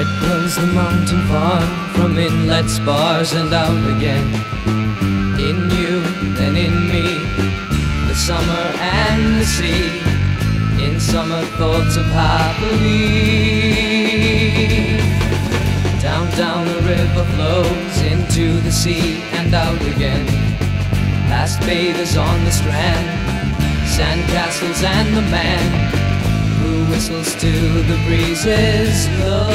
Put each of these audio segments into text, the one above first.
is the mountain farm from inlets, bars, and out again. In you and in me, the summer and the sea. In summer thoughts of happily. Down, down the river flows into the sea and out again. Past bathers on the strand, sandcastles and the man who whistles to the breezes low.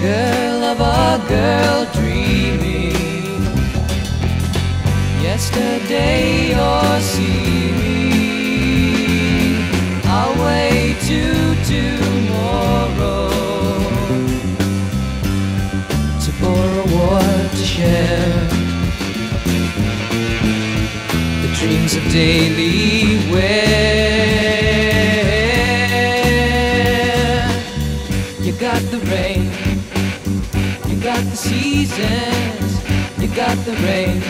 Girl of a girl dreaming, yesterday or see me away to dreams of daily wear. You got the rain, you got the seasons, you got the rain,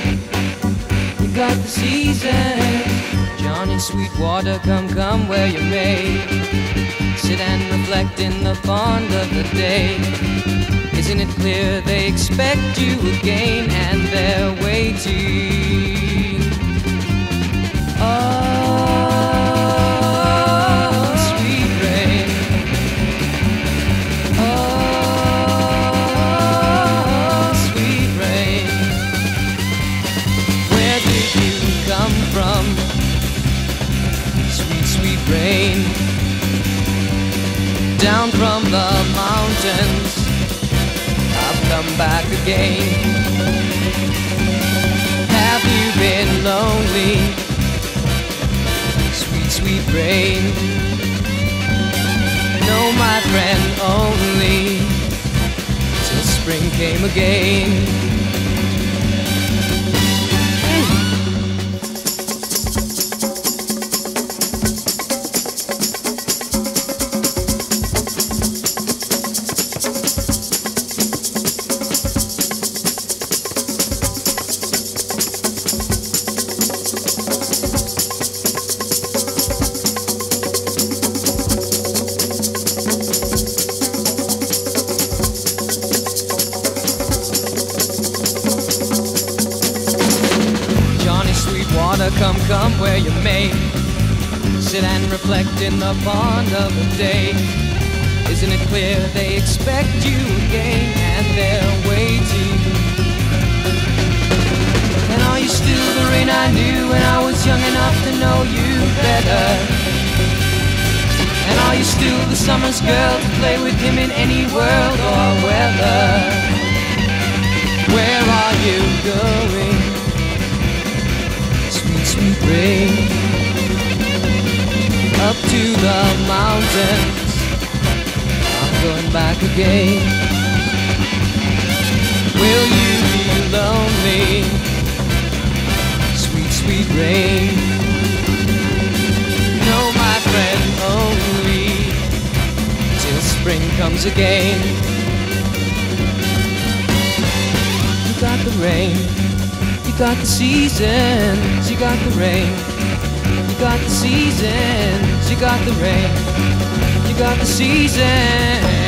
you got the seasons. Johnny Sweetwater, come, come where you may. Sit and reflect in the pond of the day. Isn't it clear they expect you again and they're waiting? Rain. Down from the mountains. I've come back again. Have you been lonely? Sweet, sweet rain. No, my friend, only till spring came again. Come, come where you may. Sit and reflect in the pond of the day. Isn't it clear they expect you again and they're waiting? And are you still the rain I knew when I was young enough to know you better? And are you still the summer's girl to play with him in any world or weather? Where are you going? Up to the mountains. I'm going back again. Will you be lonely? Sweet, sweet rain. No, my friend, only Till spring comes again. You got the rain got the seasons, you got the rain. You got the seasons, you got the rain. You got the seasons.